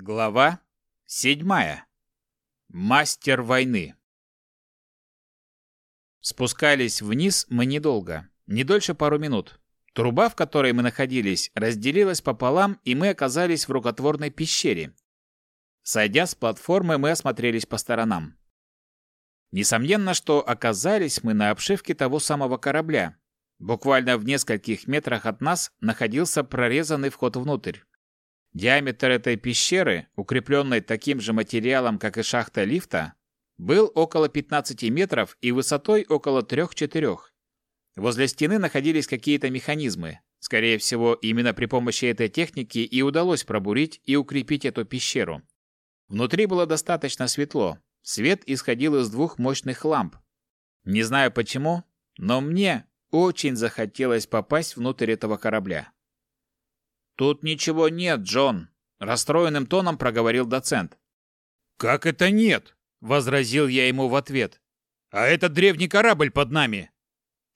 Глава седьмая. Мастер войны. Спускались вниз мы недолго, не дольше пару минут. Труба, в которой мы находились, разделилась пополам, и мы оказались в рукотворной пещере. Сойдя с платформы, мы осмотрелись по сторонам. Несомненно, что оказались мы на обшивке того самого корабля. Буквально в нескольких метрах от нас находился прорезанный вход внутрь. Диаметр этой пещеры, укрепленной таким же материалом, как и шахта лифта, был около 15 метров и высотой около 3-4. Возле стены находились какие-то механизмы. Скорее всего, именно при помощи этой техники и удалось пробурить и укрепить эту пещеру. Внутри было достаточно светло. Свет исходил из двух мощных ламп. Не знаю почему, но мне очень захотелось попасть внутрь этого корабля. «Тут ничего нет, Джон», — расстроенным тоном проговорил доцент. «Как это нет?» — возразил я ему в ответ. «А это древний корабль под нами.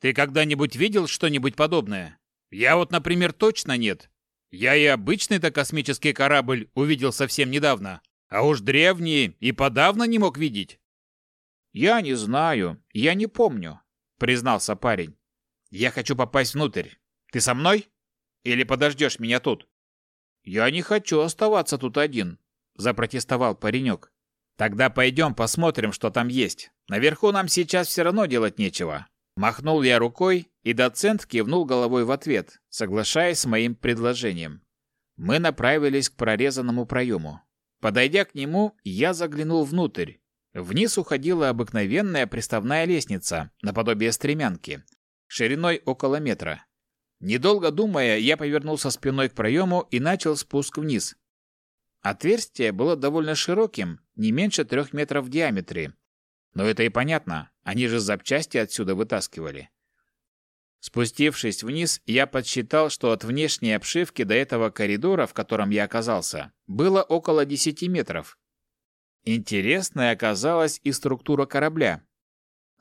Ты когда-нибудь видел что-нибудь подобное? Я вот, например, точно нет. Я и обычный-то космический корабль увидел совсем недавно, а уж древние и подавно не мог видеть». «Я не знаю, я не помню», — признался парень. «Я хочу попасть внутрь. Ты со мной?» Или подождешь меня тут?» «Я не хочу оставаться тут один», — запротестовал паренек. «Тогда пойдем посмотрим, что там есть. Наверху нам сейчас все равно делать нечего». Махнул я рукой, и доцент кивнул головой в ответ, соглашаясь с моим предложением. Мы направились к прорезанному проему. Подойдя к нему, я заглянул внутрь. Вниз уходила обыкновенная приставная лестница, наподобие стремянки, шириной около метра. Недолго думая, я повернулся спиной к проему и начал спуск вниз. Отверстие было довольно широким, не меньше трех метров в диаметре. Но это и понятно, они же запчасти отсюда вытаскивали. Спустившись вниз, я подсчитал, что от внешней обшивки до этого коридора, в котором я оказался, было около 10 метров. Интересной оказалась и структура корабля.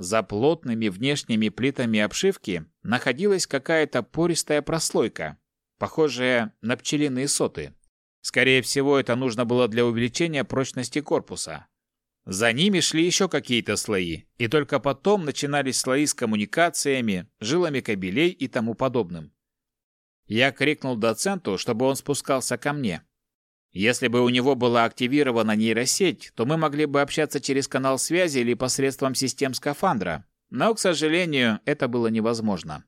За плотными внешними плитами обшивки находилась какая-то пористая прослойка, похожая на пчелиные соты. Скорее всего, это нужно было для увеличения прочности корпуса. За ними шли еще какие-то слои, и только потом начинались слои с коммуникациями, жилами кабелей и тому подобным. Я крикнул доценту, чтобы он спускался ко мне. Если бы у него была активирована нейросеть, то мы могли бы общаться через канал связи или посредством систем скафандра, но, к сожалению, это было невозможно.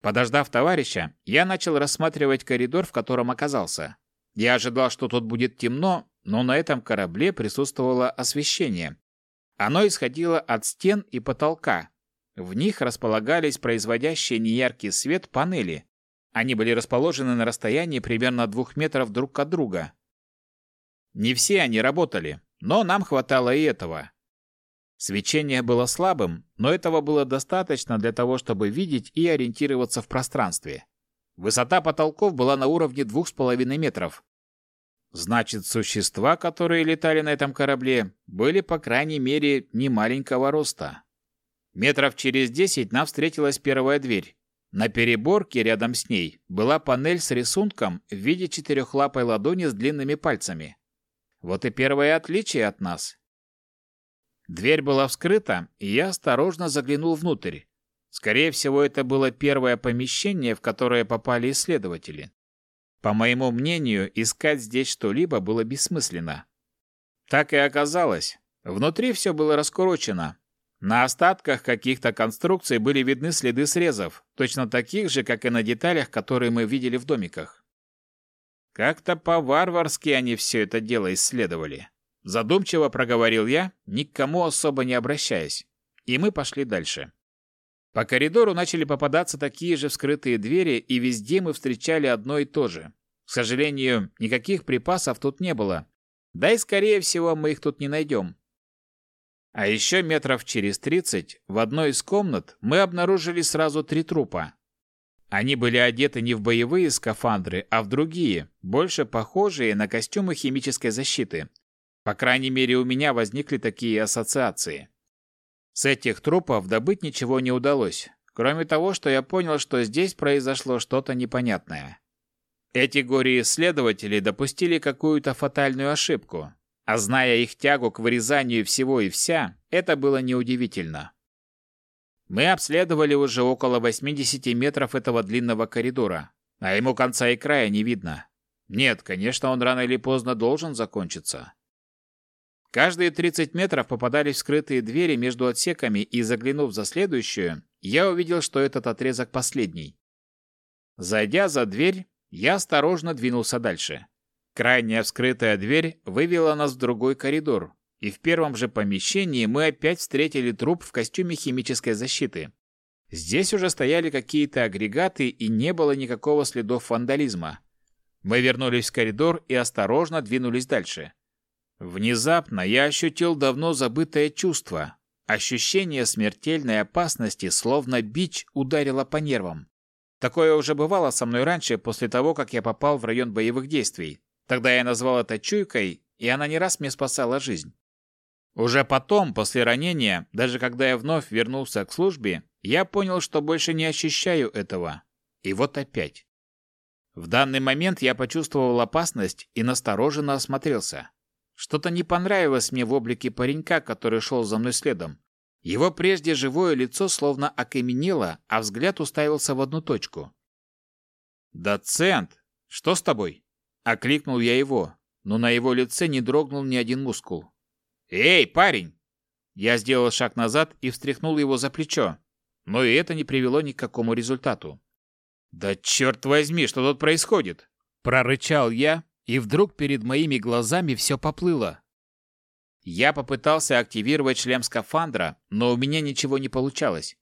Подождав товарища, я начал рассматривать коридор, в котором оказался. Я ожидал, что тут будет темно, но на этом корабле присутствовало освещение. Оно исходило от стен и потолка. В них располагались производящие неяркий свет панели, они были расположены на расстоянии примерно двух метров друг от друга. Не все они работали, но нам хватало и этого. Свечение было слабым, но этого было достаточно для того, чтобы видеть и ориентироваться в пространстве. Высота потолков была на уровне двух с половиной метров. Значит, существа, которые летали на этом корабле, были, по крайней мере, не маленького роста. Метров через десять нам встретилась первая дверь. На переборке рядом с ней была панель с рисунком в виде четырехлапой ладони с длинными пальцами. Вот и первое отличие от нас. Дверь была вскрыта, и я осторожно заглянул внутрь. Скорее всего, это было первое помещение, в которое попали исследователи. По моему мнению, искать здесь что-либо было бессмысленно. Так и оказалось. Внутри все было раскурочено, на остатках каких-то конструкций были видны следы срезов, точно таких же, как и на деталях, которые мы видели в домиках. Как-то по-варварски они все это дело исследовали. Задумчиво проговорил я, ни к кому особо не обращаясь. И мы пошли дальше. По коридору начали попадаться такие же вскрытые двери, и везде мы встречали одно и то же. К сожалению, никаких припасов тут не было. Да и, скорее всего, мы их тут не найдем. А еще метров через тридцать в одной из комнат мы обнаружили сразу три трупа. Они были одеты не в боевые скафандры, а в другие, больше похожие на костюмы химической защиты. По крайней мере, у меня возникли такие ассоциации. С этих трупов добыть ничего не удалось, кроме того, что я понял, что здесь произошло что-то непонятное. Эти горе-исследователи допустили какую-то фатальную ошибку, а зная их тягу к вырезанию всего и вся, это было неудивительно. Мы обследовали уже около 80 метров этого длинного коридора, а ему конца и края не видно. Нет, конечно, он рано или поздно должен закончиться. Каждые 30 метров попадались скрытые двери между отсеками, и заглянув за следующую, я увидел, что этот отрезок последний. Зайдя за дверь, я осторожно двинулся дальше. Крайняя вскрытая дверь вывела нас в другой коридор, и в первом же помещении мы опять встретили труп в костюме химической защиты. Здесь уже стояли какие-то агрегаты, и не было никакого следов вандализма. Мы вернулись в коридор и осторожно двинулись дальше. Внезапно я ощутил давно забытое чувство. Ощущение смертельной опасности, словно бич, ударило по нервам. Такое уже бывало со мной раньше, после того, как я попал в район боевых действий. Тогда я назвал это чуйкой, и она не раз мне спасала жизнь. Уже потом, после ранения, даже когда я вновь вернулся к службе, я понял, что больше не ощущаю этого. И вот опять. В данный момент я почувствовал опасность и настороженно осмотрелся. Что-то не понравилось мне в облике паренька, который шел за мной следом. Его прежде живое лицо словно окаменело, а взгляд уставился в одну точку. «Доцент, что с тобой?» Окликнул я его, но на его лице не дрогнул ни один мускул. «Эй, парень!» Я сделал шаг назад и встряхнул его за плечо, но и это не привело ни к какому результату. «Да черт возьми, что тут происходит?» Прорычал я, и вдруг перед моими глазами все поплыло. Я попытался активировать шлем скафандра, но у меня ничего не получалось.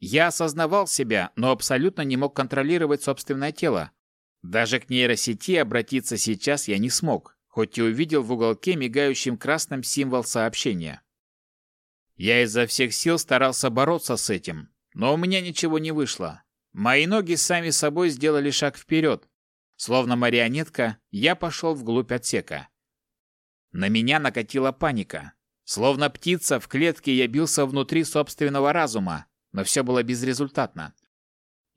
Я осознавал себя, но абсолютно не мог контролировать собственное тело. Даже к нейросети обратиться сейчас я не смог, хоть и увидел в уголке мигающим красным символ сообщения. Я изо всех сил старался бороться с этим, но у меня ничего не вышло. Мои ноги сами собой сделали шаг вперед, Словно марионетка, я пошел вглубь отсека. На меня накатила паника. Словно птица в клетке я бился внутри собственного разума, но все было безрезультатно.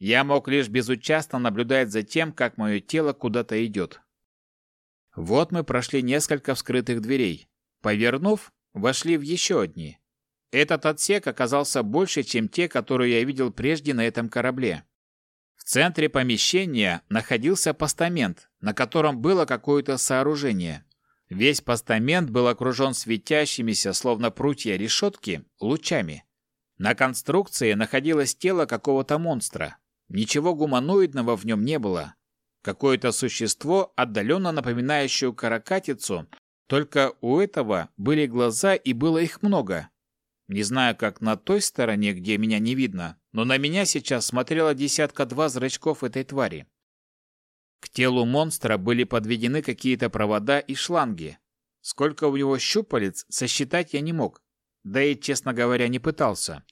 Я мог лишь безучастно наблюдать за тем, как мое тело куда-то идет. Вот мы прошли несколько вскрытых дверей. Повернув, вошли в еще одни. Этот отсек оказался больше, чем те, которые я видел прежде на этом корабле. В центре помещения находился постамент, на котором было какое-то сооружение. Весь постамент был окружен светящимися, словно прутья решетки, лучами. На конструкции находилось тело какого-то монстра. Ничего гуманоидного в нем не было. Какое-то существо, отдаленно напоминающее каракатицу, только у этого были глаза и было их много. Не знаю, как на той стороне, где меня не видно, но на меня сейчас смотрела десятка-два зрачков этой твари. К телу монстра были подведены какие-то провода и шланги. Сколько у него щупалец, сосчитать я не мог. Да и, честно говоря, не пытался.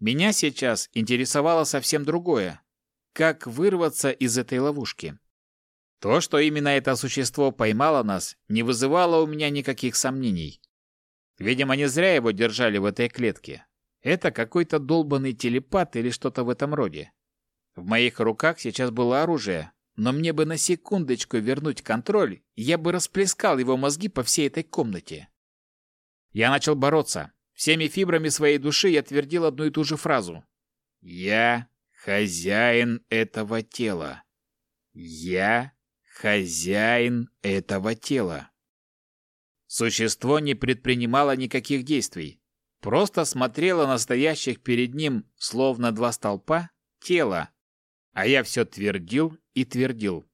Меня сейчас интересовало совсем другое. Как вырваться из этой ловушки? То, что именно это существо поймало нас, не вызывало у меня никаких сомнений. Видимо, не зря его держали в этой клетке. Это какой-то долбанный телепат или что-то в этом роде. В моих руках сейчас было оружие, но мне бы на секундочку вернуть контроль, я бы расплескал его мозги по всей этой комнате. Я начал бороться. Всеми фибрами своей души я твердил одну и ту же фразу. «Я хозяин этого тела. Я хозяин этого тела». Существо не предпринимало никаких действий, просто смотрело на стоящих перед ним, словно два столпа, тело, а я все твердил и твердил.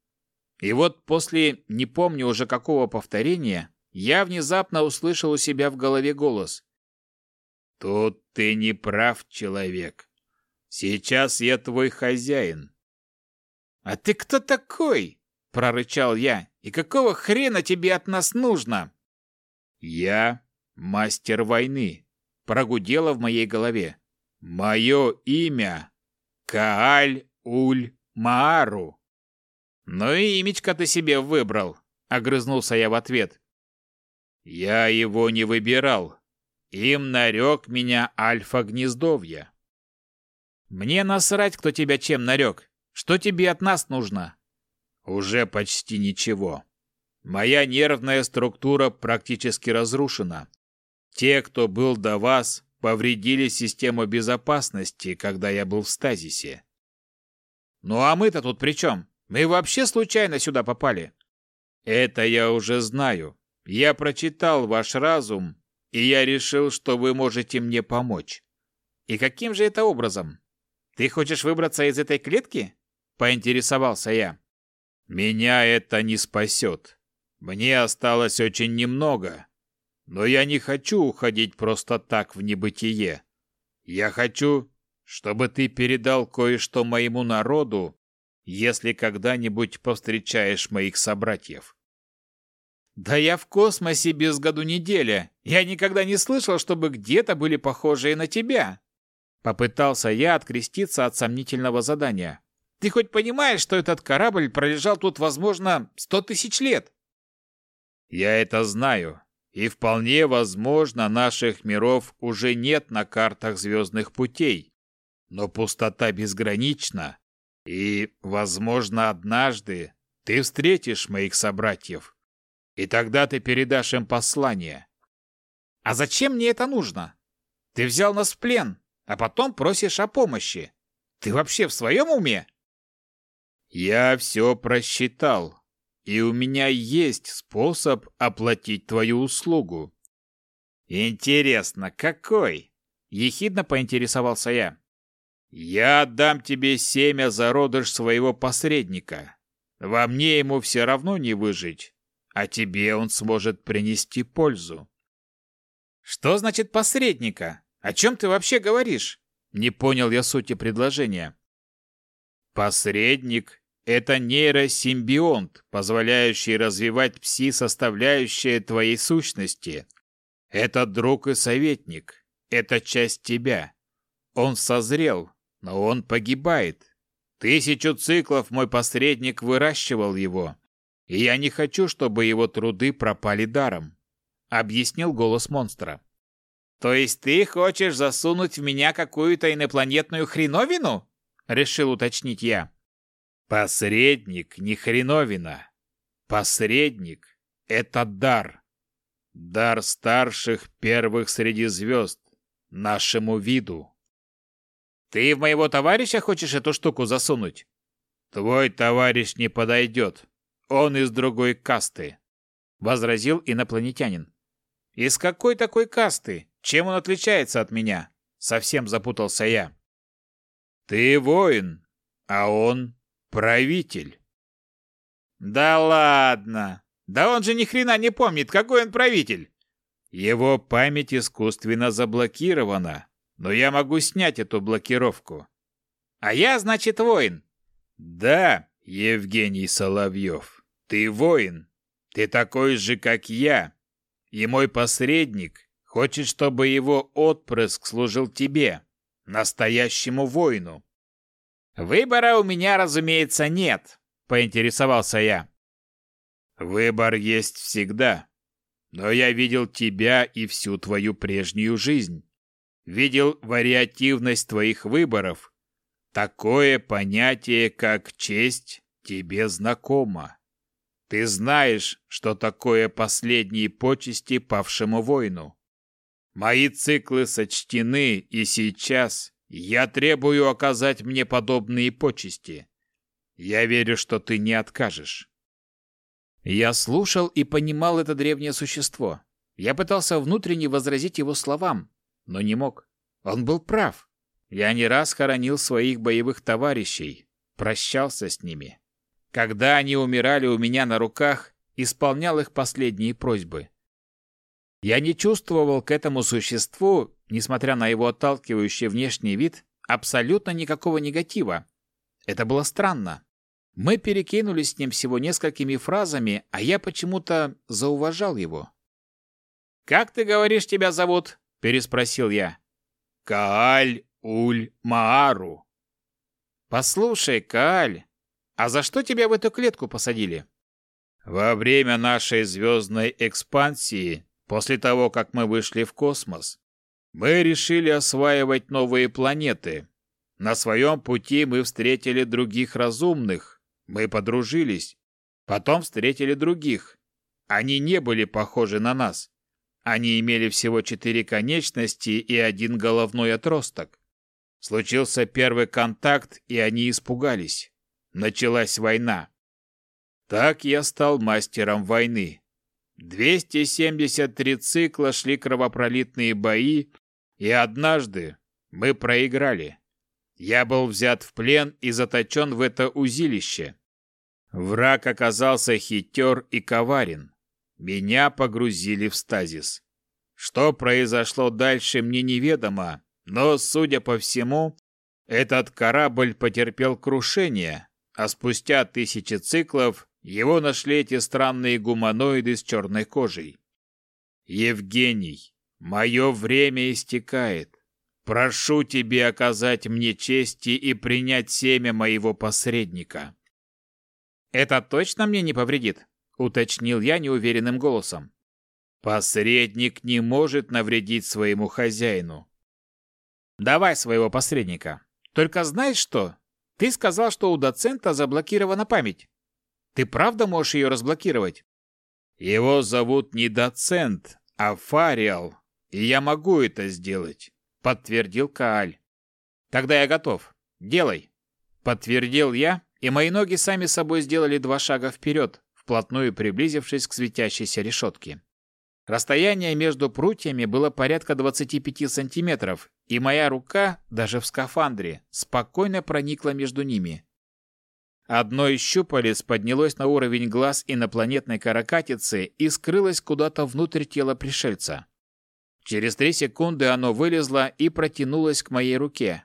И вот после, не помню уже какого повторения, я внезапно услышал у себя в голове голос. «Тут ты не прав, человек. Сейчас я твой хозяин». «А ты кто такой?» — прорычал я. «И какого хрена тебе от нас нужно?» «Я мастер войны», — прогудело в моей голове. «Мое имя Кааль-Уль-Маару». «Ну и имечко ты себе выбрал», — огрызнулся я в ответ. «Я его не выбирал. Им нарек меня Альфа-Гнездовья». «Мне насрать, кто тебя чем нарек. Что тебе от нас нужно?» Уже почти ничего. Моя нервная структура практически разрушена. Те, кто был до вас, повредили систему безопасности, когда я был в стазисе. Ну а мы-то тут при чем? Мы вообще случайно сюда попали. Это я уже знаю. Я прочитал ваш разум, и я решил, что вы можете мне помочь. И каким же это образом? Ты хочешь выбраться из этой клетки? Поинтересовался я. Меня это не спасет. Мне осталось очень немного. Но я не хочу уходить просто так в небытие. Я хочу, чтобы ты передал кое-что моему народу, если когда-нибудь повстречаешь моих собратьев. Да я в космосе без году неделя. Я никогда не слышал, чтобы где-то были похожие на тебя. Попытался я откреститься от сомнительного задания. Ты хоть понимаешь, что этот корабль пролежал тут, возможно, сто тысяч лет? Я это знаю. И вполне возможно, наших миров уже нет на картах звездных путей. Но пустота безгранична. И, возможно, однажды ты встретишь моих собратьев. И тогда ты передашь им послание. А зачем мне это нужно? Ты взял нас в плен, а потом просишь о помощи. Ты вообще в своем уме? Я все просчитал, и у меня есть способ оплатить твою услугу. Интересно, какой? Ехидно поинтересовался я. Я отдам тебе семя зародыш своего посредника. Во мне ему все равно не выжить а тебе он сможет принести пользу. Что значит посредника? О чем ты вообще говоришь? Не понял я сути предложения. Посредник – это нейросимбионт, позволяющий развивать пси-составляющие твоей сущности. Это друг и советник. Это часть тебя. Он созрел, но он погибает. Тысячу циклов мой посредник выращивал его и я не хочу, чтобы его труды пропали даром», — объяснил голос монстра. «То есть ты хочешь засунуть в меня какую-то инопланетную хреновину?» — решил уточнить я. «Посредник не хреновина. Посредник — это дар. Дар старших первых среди звезд, нашему виду». «Ты в моего товарища хочешь эту штуку засунуть?» «Твой товарищ не подойдет. Он из другой касты, возразил инопланетянин. Из какой такой касты? Чем он отличается от меня? Совсем запутался я. Ты воин, а он правитель. Да ладно. Да он же ни хрена не помнит, какой он правитель. Его память искусственно заблокирована, но я могу снять эту блокировку. А я, значит, воин. Да, Евгений Соловьев. Ты воин. Ты такой же, как я. И мой посредник хочет, чтобы его отпрыск служил тебе, настоящему воину. Выбора у меня, разумеется, нет, поинтересовался я. Выбор есть всегда. Но я видел тебя и всю твою прежнюю жизнь. Видел вариативность твоих выборов. Такое понятие, как честь, тебе знакомо. Ты знаешь, что такое последние почести павшему воину. Мои циклы сочтены, и сейчас я требую оказать мне подобные почести. Я верю, что ты не откажешь. Я слушал и понимал это древнее существо. Я пытался внутренне возразить его словам, но не мог. Он был прав. Я не раз хоронил своих боевых товарищей, прощался с ними. Когда они умирали у меня на руках, исполнял их последние просьбы. Я не чувствовал к этому существу, несмотря на его отталкивающий внешний вид, абсолютно никакого негатива. Это было странно. Мы перекинулись с ним всего несколькими фразами, а я почему-то зауважал его. «Как ты говоришь, тебя зовут?» – переспросил я. «Кааль-Уль-Маару». «Послушай, Кааль, а за что тебя в эту клетку посадили? Во время нашей звездной экспансии, после того, как мы вышли в космос, мы решили осваивать новые планеты. На своем пути мы встретили других разумных, Мы подружились. Потом встретили других. Они не были похожи на нас. Они имели всего четыре конечности и один головной отросток. Случился первый контакт, и они испугались. Началась война. Так я стал мастером войны. 273 цикла шли кровопролитные бои, и однажды мы проиграли. Я был взят в плен и заточен в это узилище. Враг оказался хитер и коварен. Меня погрузили в стазис. Что произошло дальше, мне неведомо, но, судя по всему, этот корабль потерпел крушение, а спустя тысячи циклов его нашли эти странные гуманоиды с черной кожей. Евгений, мое время истекает. Прошу тебе оказать мне чести и принять семя моего посредника. Это точно мне не повредит? Уточнил я неуверенным голосом. Посредник не может навредить своему хозяину. Давай своего посредника. Только знаешь что? Ты сказал, что у доцента заблокирована память. Ты правда можешь ее разблокировать? Его зовут не доцент, а Фариал, и я могу это сделать, подтвердил Кааль. Тогда я готов. Делай. Подтвердил я, и мои ноги сами собой сделали два шага вперед, вплотную приблизившись к светящейся решетке. Расстояние между прутьями было порядка 25 сантиметров, и моя рука, даже в скафандре, спокойно проникла между ними. Одно из щупалец поднялось на уровень глаз инопланетной каракатицы и скрылось куда-то внутрь тела пришельца. Через три секунды оно вылезло и протянулось к моей руке.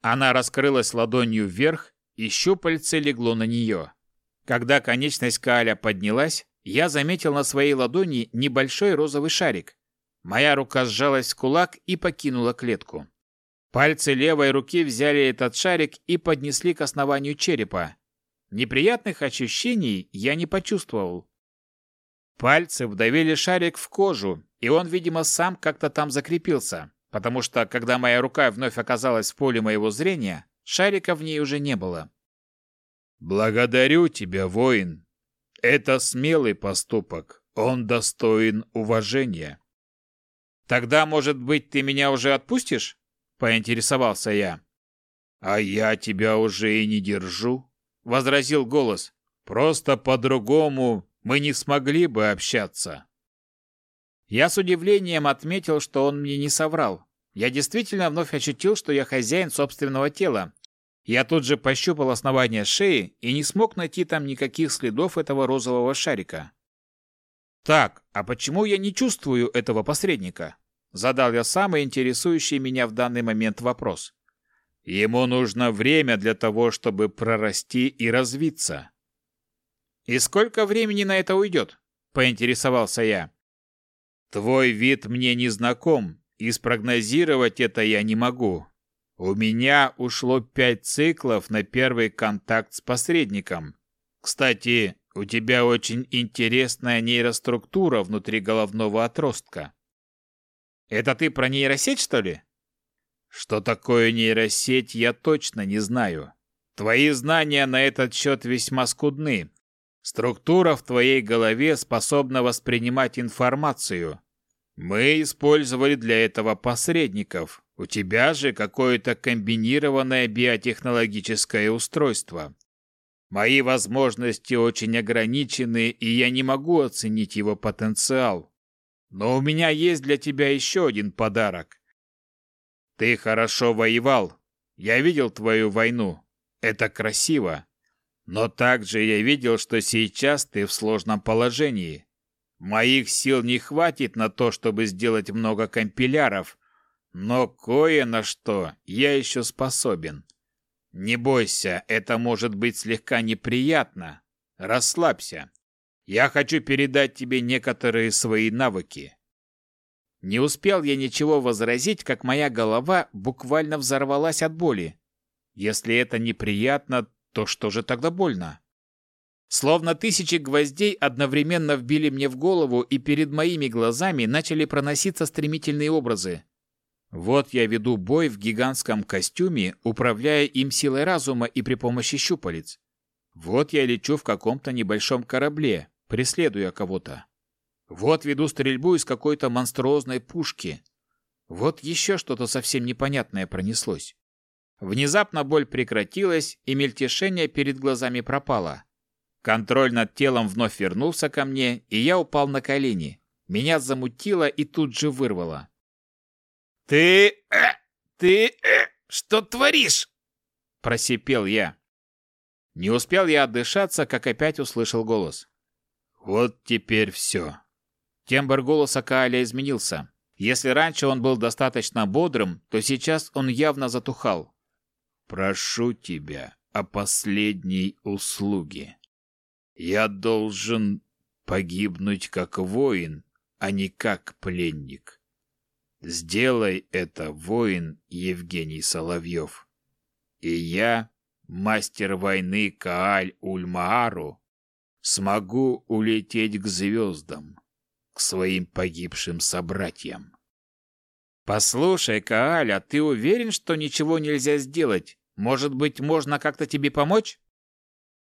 Она раскрылась ладонью вверх, и щупальце легло на нее. Когда конечность Кааля поднялась, я заметил на своей ладони небольшой розовый шарик. Моя рука сжалась в кулак и покинула клетку. Пальцы левой руки взяли этот шарик и поднесли к основанию черепа. Неприятных ощущений я не почувствовал. Пальцы вдавили шарик в кожу, и он, видимо, сам как-то там закрепился, потому что, когда моя рука вновь оказалась в поле моего зрения, шарика в ней уже не было. «Благодарю тебя, воин. Это смелый поступок. Он достоин уважения». «Тогда, может быть, ты меня уже отпустишь?» — поинтересовался я. «А я тебя уже и не держу», — возразил голос. «Просто по-другому мы не смогли бы общаться». Я с удивлением отметил, что он мне не соврал. Я действительно вновь ощутил, что я хозяин собственного тела. Я тут же пощупал основание шеи и не смог найти там никаких следов этого розового шарика. Так, а почему я не чувствую этого посредника? Задал я самый интересующий меня в данный момент вопрос. Ему нужно время для того, чтобы прорасти и развиться. И сколько времени на это уйдет? Поинтересовался я. Твой вид мне не знаком, и спрогнозировать это я не могу. У меня ушло пять циклов на первый контакт с посредником. Кстати, у тебя очень интересная нейроструктура внутри головного отростка. Это ты про нейросеть, что ли? Что такое нейросеть, я точно не знаю. Твои знания на этот счет весьма скудны. Структура в твоей голове способна воспринимать информацию. Мы использовали для этого посредников. У тебя же какое-то комбинированное биотехнологическое устройство. Мои возможности очень ограничены, и я не могу оценить его потенциал. Но у меня есть для тебя еще один подарок. Ты хорошо воевал. Я видел твою войну. Это красиво. Но также я видел, что сейчас ты в сложном положении. Моих сил не хватит на то, чтобы сделать много компиляров, но кое на что я еще способен. Не бойся, это может быть слегка неприятно. Расслабься. Я хочу передать тебе некоторые свои навыки. Не успел я ничего возразить, как моя голова буквально взорвалась от боли. Если это неприятно, то что же тогда больно? Словно тысячи гвоздей одновременно вбили мне в голову, и перед моими глазами начали проноситься стремительные образы. Вот я веду бой в гигантском костюме, управляя им силой разума и при помощи щупалец. Вот я лечу в каком-то небольшом корабле, преследуя кого-то. Вот веду стрельбу из какой-то монструозной пушки. Вот еще что-то совсем непонятное пронеслось. Внезапно боль прекратилась, и мельтешение перед глазами пропало. Контроль над телом вновь вернулся ко мне, и я упал на колени. Меня замутило и тут же вырвало. «Ты... Э, ты... Э, что творишь?» Просипел я. Не успел я отдышаться, как опять услышал голос. «Вот теперь все». Тембр голоса Кааля изменился. Если раньше он был достаточно бодрым, то сейчас он явно затухал. «Прошу тебя о последней услуге. Я должен погибнуть как воин, а не как пленник. Сделай это, воин Евгений Соловьев. И я, мастер войны Кааль Ульмаару, смогу улететь к звездам к своим погибшим собратьям. «Послушай, Кааля, ты уверен, что ничего нельзя сделать? Может быть, можно как-то тебе помочь?»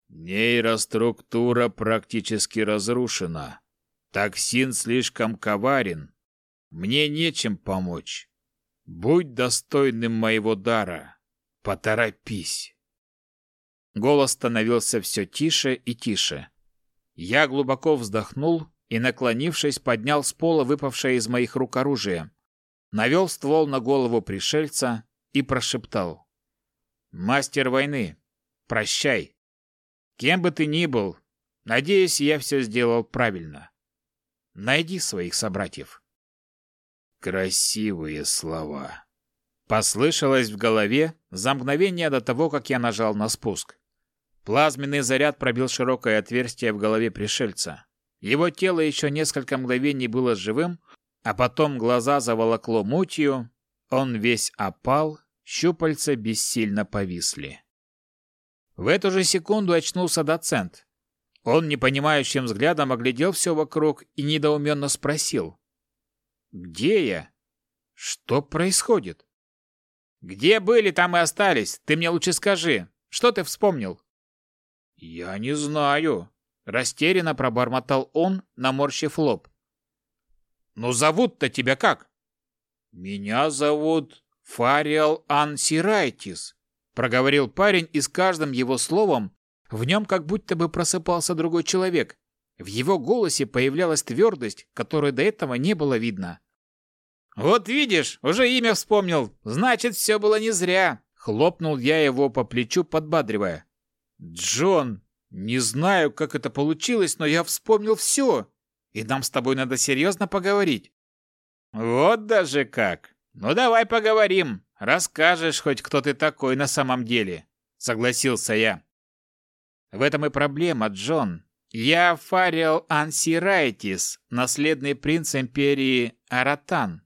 «Нейроструктура практически разрушена. Токсин слишком коварен. Мне нечем помочь. Будь достойным моего дара. Поторопись!» Голос становился все тише и тише. Я глубоко вздохнул и, наклонившись, поднял с пола выпавшее из моих рук оружие, навел ствол на голову пришельца и прошептал. «Мастер войны, прощай. Кем бы ты ни был, надеюсь, я все сделал правильно. Найди своих собратьев». «Красивые слова», — послышалось в голове за мгновение до того, как я нажал на спуск. Плазменный заряд пробил широкое отверстие в голове пришельца. Его тело еще несколько мгновений было живым, а потом глаза заволокло мутью, он весь опал, щупальца бессильно повисли. В эту же секунду очнулся доцент. Он непонимающим взглядом оглядел все вокруг и недоуменно спросил. «Где я? Что происходит?» «Где были, там и остались. Ты мне лучше скажи. Что ты вспомнил?» «Я не знаю», Растерянно пробормотал он, наморщив лоб. «Ну зовут-то тебя как?» «Меня зовут Фариал Ансирайтис», — проговорил парень, и с каждым его словом в нем как будто бы просыпался другой человек. В его голосе появлялась твердость, которой до этого не было видно. «Вот видишь, уже имя вспомнил. Значит, все было не зря!» Хлопнул я его по плечу, подбадривая. «Джон, не знаю, как это получилось, но я вспомнил все. И нам с тобой надо серьезно поговорить. Вот даже как. Ну давай поговорим. Расскажешь хоть, кто ты такой на самом деле. Согласился я. В этом и проблема, Джон. Я Фариал Ансирайтис, наследный принц империи Аратан.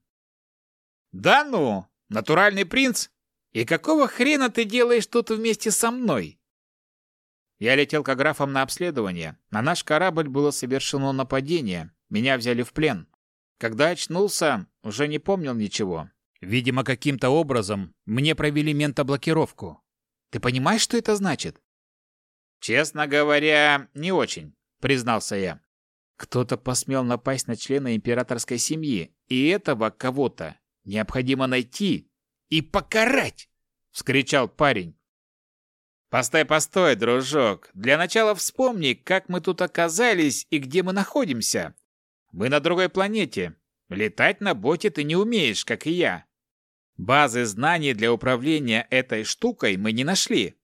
Да ну, натуральный принц? И какого хрена ты делаешь тут вместе со мной? Я летел к графам на обследование. На наш корабль было совершено нападение. Меня взяли в плен. Когда очнулся, уже не помнил ничего. Видимо, каким-то образом мне провели ментоблокировку. Ты понимаешь, что это значит? Честно говоря, не очень, признался я. Кто-то посмел напасть на члена императорской семьи, и этого кого-то необходимо найти и покарать, вскричал парень. «Постой, постой, дружок. Для начала вспомни, как мы тут оказались и где мы находимся. Мы на другой планете. Летать на боте ты не умеешь, как и я. Базы знаний для управления этой штукой мы не нашли.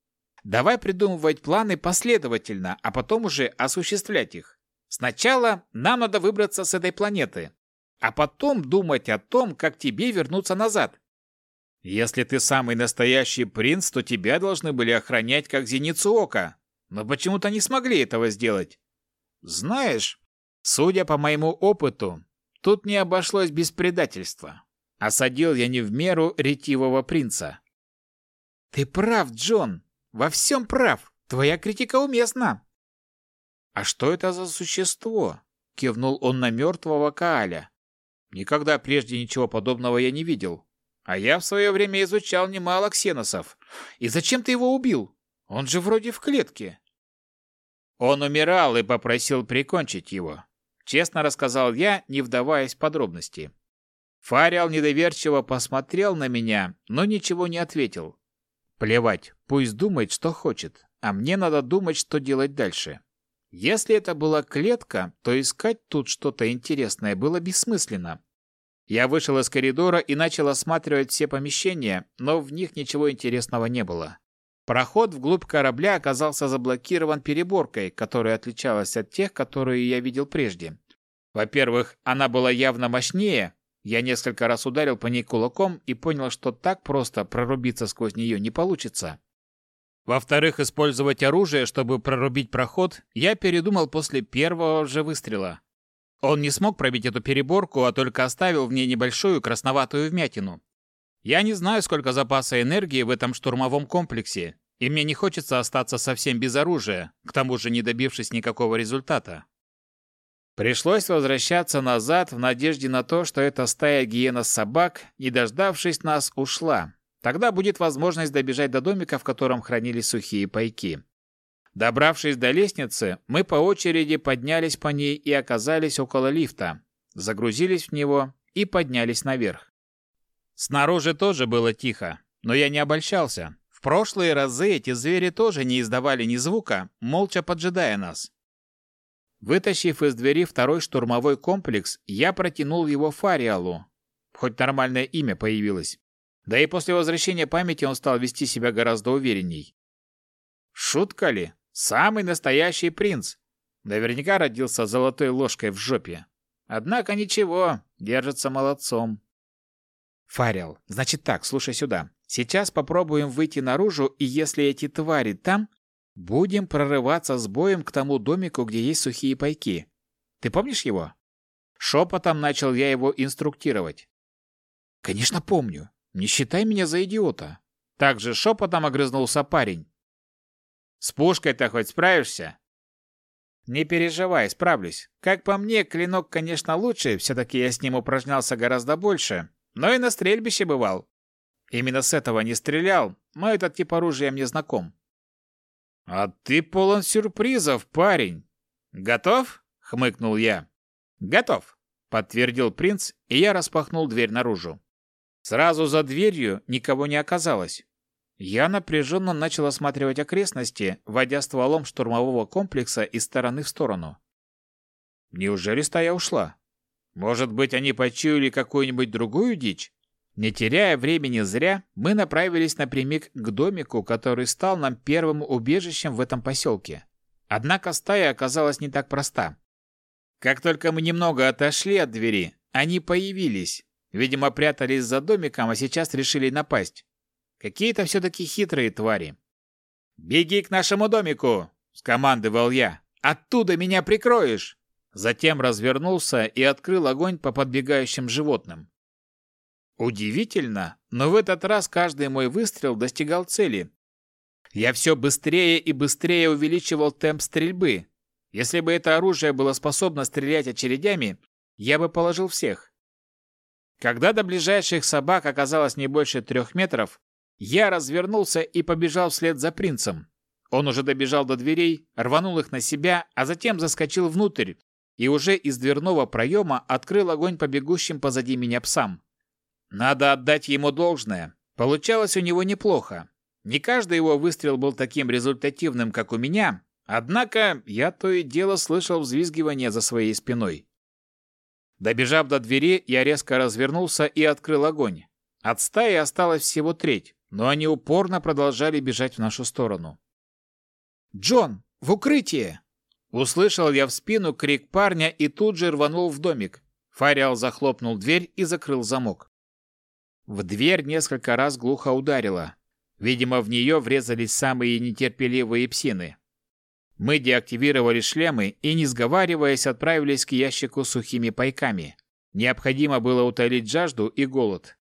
Давай придумывать планы последовательно, а потом уже осуществлять их. Сначала нам надо выбраться с этой планеты, а потом думать о том, как тебе вернуться назад. Если ты самый настоящий принц, то тебя должны были охранять как зеницу ока. Но почему-то не смогли этого сделать. Знаешь, судя по моему опыту, тут не обошлось без предательства. Осадил я не в меру ретивого принца. Ты прав, Джон. Во всем прав. Твоя критика уместна. А что это за существо? Кивнул он на мертвого Кааля. Никогда прежде ничего подобного я не видел. А я в свое время изучал немало ксеносов. И зачем ты его убил? Он же вроде в клетке. Он умирал и попросил прикончить его. Честно рассказал я, не вдаваясь в подробности. Фариал недоверчиво посмотрел на меня, но ничего не ответил. Плевать, пусть думает, что хочет, а мне надо думать, что делать дальше. Если это была клетка, то искать тут что-то интересное было бессмысленно. Я вышел из коридора и начал осматривать все помещения, но в них ничего интересного не было. Проход вглубь корабля оказался заблокирован переборкой, которая отличалась от тех, которые я видел прежде. Во-первых, она была явно мощнее. Я несколько раз ударил по ней кулаком и понял, что так просто прорубиться сквозь нее не получится. Во-вторых, использовать оружие, чтобы прорубить проход, я передумал после первого же выстрела. Он не смог пробить эту переборку, а только оставил в ней небольшую красноватую вмятину. Я не знаю, сколько запаса энергии в этом штурмовом комплексе, и мне не хочется остаться совсем без оружия, к тому же не добившись никакого результата. Пришлось возвращаться назад в надежде на то, что эта стая гиена-собак, не дождавшись нас, ушла. Тогда будет возможность добежать до домика, в котором хранились сухие пайки. Добравшись до лестницы, мы по очереди поднялись по ней и оказались около лифта, загрузились в него и поднялись наверх. Снаружи тоже было тихо, но я не обольщался. В прошлые разы эти звери тоже не издавали ни звука, молча поджидая нас. Вытащив из двери второй штурмовой комплекс, я протянул его Фариалу. Хоть нормальное имя появилось. Да и после возвращения памяти он стал вести себя гораздо уверенней. Шутка ли? Самый настоящий принц. Наверняка родился золотой ложкой в жопе. Однако ничего, держится молодцом. Фарил, значит так, слушай сюда. Сейчас попробуем выйти наружу, и если эти твари там, будем прорываться с боем к тому домику, где есть сухие пайки. Ты помнишь его? Шепотом начал я его инструктировать. Конечно, помню. Не считай меня за идиота. Также шепотом огрызнулся парень. С пушкой-то хоть справишься? Не переживай, справлюсь. Как по мне, клинок, конечно, лучше, все-таки я с ним упражнялся гораздо больше, но и на стрельбище бывал. Именно с этого не стрелял, но этот тип оружия мне знаком. А ты полон сюрпризов, парень. Готов? хмыкнул я. Готов, подтвердил принц, и я распахнул дверь наружу. Сразу за дверью никого не оказалось. Я напряженно начал осматривать окрестности, водя стволом штурмового комплекса из стороны в сторону. Неужели стая ушла? Может быть, они почуяли какую-нибудь другую дичь? Не теряя времени зря, мы направились напрямик к домику, который стал нам первым убежищем в этом поселке. Однако стая оказалась не так проста. Как только мы немного отошли от двери, они появились. Видимо, прятались за домиком, а сейчас решили напасть. Какие-то все-таки хитрые твари. «Беги к нашему домику!» — скомандовал я. «Оттуда меня прикроешь!» Затем развернулся и открыл огонь по подбегающим животным. Удивительно, но в этот раз каждый мой выстрел достигал цели. Я все быстрее и быстрее увеличивал темп стрельбы. Если бы это оружие было способно стрелять очередями, я бы положил всех. Когда до ближайших собак оказалось не больше трех метров, я развернулся и побежал вслед за принцем. Он уже добежал до дверей, рванул их на себя, а затем заскочил внутрь и уже из дверного проема открыл огонь по бегущим позади меня псам. Надо отдать ему должное. Получалось у него неплохо. Не каждый его выстрел был таким результативным, как у меня, однако я то и дело слышал взвизгивание за своей спиной. Добежав до двери, я резко развернулся и открыл огонь. От стаи осталось всего треть но они упорно продолжали бежать в нашу сторону. «Джон, в укрытие!» Услышал я в спину крик парня и тут же рванул в домик. Фариал захлопнул дверь и закрыл замок. В дверь несколько раз глухо ударило. Видимо, в нее врезались самые нетерпеливые псины. Мы деактивировали шлемы и, не сговариваясь, отправились к ящику с сухими пайками. Необходимо было утолить жажду и голод.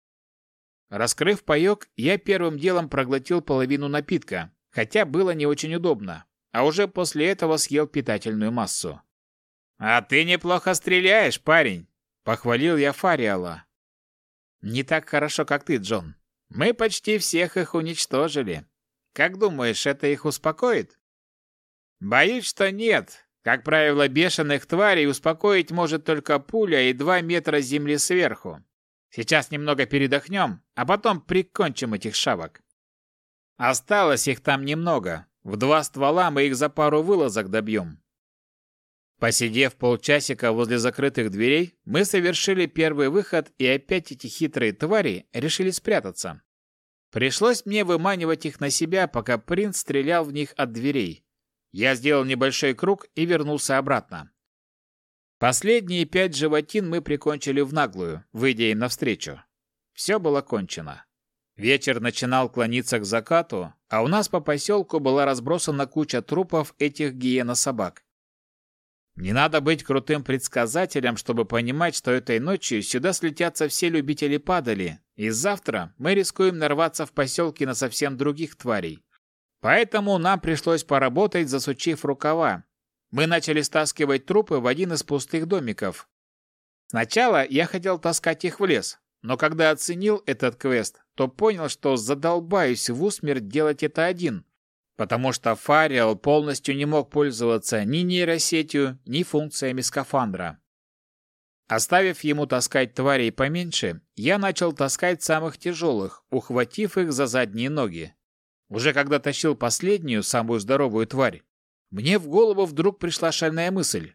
Раскрыв паёк, я первым делом проглотил половину напитка, хотя было не очень удобно, а уже после этого съел питательную массу. «А ты неплохо стреляешь, парень!» — похвалил я Фариала. «Не так хорошо, как ты, Джон. Мы почти всех их уничтожили. Как думаешь, это их успокоит?» Боюсь, что нет. Как правило, бешеных тварей успокоить может только пуля и два метра земли сверху. Сейчас немного передохнем, а потом прикончим этих шавок. Осталось их там немного. В два ствола мы их за пару вылазок добьем. Посидев полчасика возле закрытых дверей, мы совершили первый выход, и опять эти хитрые твари решили спрятаться. Пришлось мне выманивать их на себя, пока принц стрелял в них от дверей. Я сделал небольшой круг и вернулся обратно. Последние пять животин мы прикончили в наглую, выйдя им навстречу. Все было кончено. Вечер начинал клониться к закату, а у нас по поселку была разбросана куча трупов этих гиена-собак. Не надо быть крутым предсказателем, чтобы понимать, что этой ночью сюда слетятся все любители падали, и завтра мы рискуем нарваться в поселке на совсем других тварей. Поэтому нам пришлось поработать, засучив рукава. Мы начали стаскивать трупы в один из пустых домиков. Сначала я хотел таскать их в лес, но когда оценил этот квест, то понял, что задолбаюсь в усмерть делать это один, потому что Фариал полностью не мог пользоваться ни нейросетью, ни функциями скафандра. Оставив ему таскать тварей поменьше, я начал таскать самых тяжелых, ухватив их за задние ноги. Уже когда тащил последнюю, самую здоровую тварь, мне в голову вдруг пришла шальная мысль.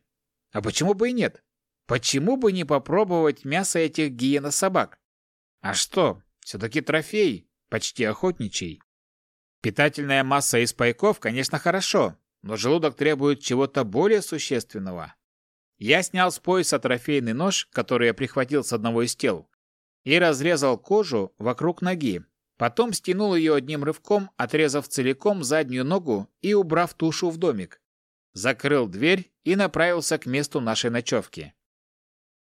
А почему бы и нет? Почему бы не попробовать мясо этих гиена-собак? А что, все-таки трофей, почти охотничий. Питательная масса из пайков, конечно, хорошо, но желудок требует чего-то более существенного. Я снял с пояса трофейный нож, который я прихватил с одного из тел, и разрезал кожу вокруг ноги, Потом стянул ее одним рывком, отрезав целиком заднюю ногу и убрав тушу в домик. Закрыл дверь и направился к месту нашей ночевки.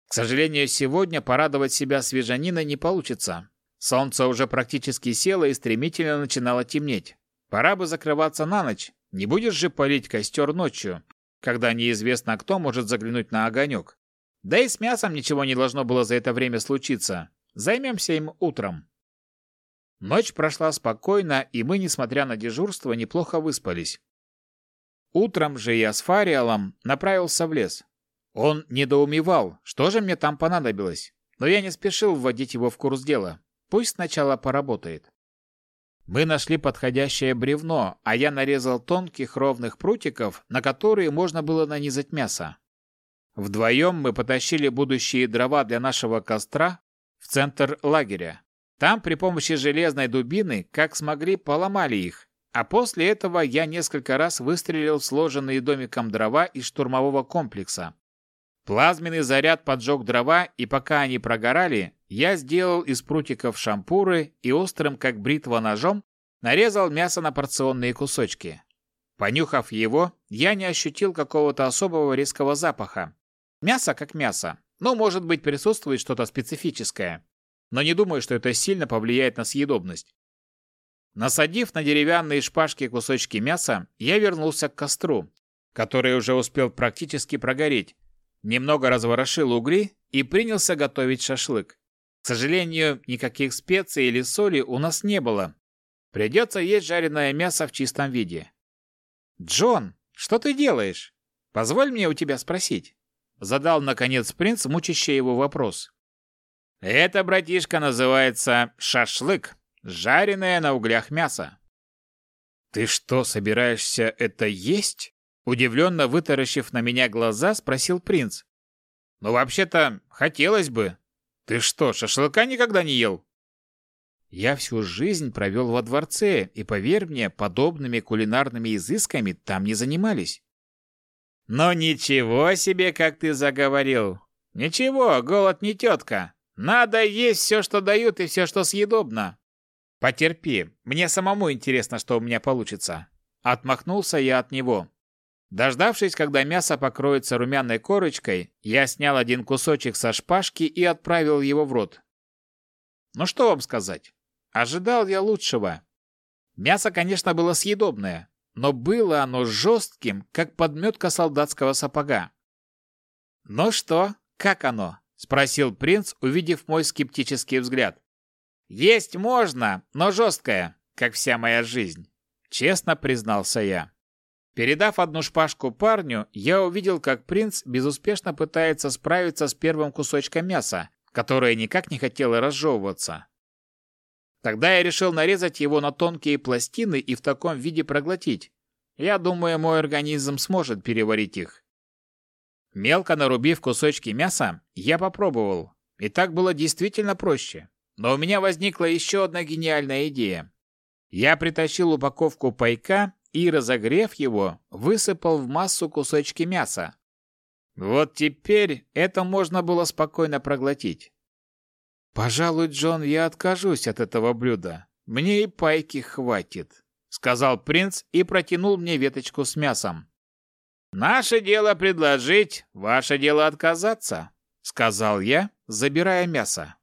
К сожалению, сегодня порадовать себя свежаниной не получится. Солнце уже практически село и стремительно начинало темнеть. Пора бы закрываться на ночь. Не будешь же палить костер ночью, когда неизвестно кто может заглянуть на огонек. Да и с мясом ничего не должно было за это время случиться. Займемся им утром. Ночь прошла спокойно, и мы, несмотря на дежурство, неплохо выспались. Утром же я с Фариалом направился в лес. Он недоумевал, что же мне там понадобилось, но я не спешил вводить его в курс дела. Пусть сначала поработает. Мы нашли подходящее бревно, а я нарезал тонких ровных прутиков, на которые можно было нанизать мясо. Вдвоем мы потащили будущие дрова для нашего костра в центр лагеря. Там при помощи железной дубины, как смогли, поломали их. А после этого я несколько раз выстрелил в сложенные домиком дрова из штурмового комплекса. Плазменный заряд поджег дрова, и пока они прогорали, я сделал из прутиков шампуры и острым, как бритва ножом, нарезал мясо на порционные кусочки. Понюхав его, я не ощутил какого-то особого резкого запаха. Мясо как мясо, но, может быть, присутствует что-то специфическое но не думаю, что это сильно повлияет на съедобность. Насадив на деревянные шпажки кусочки мяса, я вернулся к костру, который уже успел практически прогореть, немного разворошил угли и принялся готовить шашлык. К сожалению, никаких специй или соли у нас не было. Придется есть жареное мясо в чистом виде. «Джон, что ты делаешь? Позволь мне у тебя спросить», — задал, наконец, принц, мучащий его вопрос. Это, братишка, называется шашлык, жареное на углях мясо. Ты что, собираешься это есть? Удивленно вытаращив на меня глаза, спросил принц. Ну, вообще-то, хотелось бы. Ты что, шашлыка никогда не ел? Я всю жизнь провел во дворце, и, поверь мне, подобными кулинарными изысками там не занимались. Но ничего себе, как ты заговорил. Ничего, голод не тетка. Надо есть все, что дают, и все, что съедобно. Потерпи, мне самому интересно, что у меня получится. Отмахнулся я от него. Дождавшись, когда мясо покроется румяной корочкой, я снял один кусочек со шпажки и отправил его в рот. Ну что вам сказать? Ожидал я лучшего. Мясо, конечно, было съедобное, но было оно жестким, как подметка солдатского сапога. Ну что, как оно? Спросил принц, увидев мой скептический взгляд. Есть можно, но жесткое, как вся моя жизнь, честно признался я. Передав одну шпажку парню, я увидел, как принц безуспешно пытается справиться с первым кусочком мяса, которое никак не хотело разжевываться. Тогда я решил нарезать его на тонкие пластины и в таком виде проглотить. Я думаю, мой организм сможет переварить их. Мелко нарубив кусочки мяса, я попробовал. И так было действительно проще. Но у меня возникла еще одна гениальная идея. Я притащил упаковку пайка и, разогрев его, высыпал в массу кусочки мяса. Вот теперь это можно было спокойно проглотить. «Пожалуй, Джон, я откажусь от этого блюда. Мне и пайки хватит», — сказал принц и протянул мне веточку с мясом. «Наше дело предложить, ваше дело отказаться», — сказал я, забирая мясо.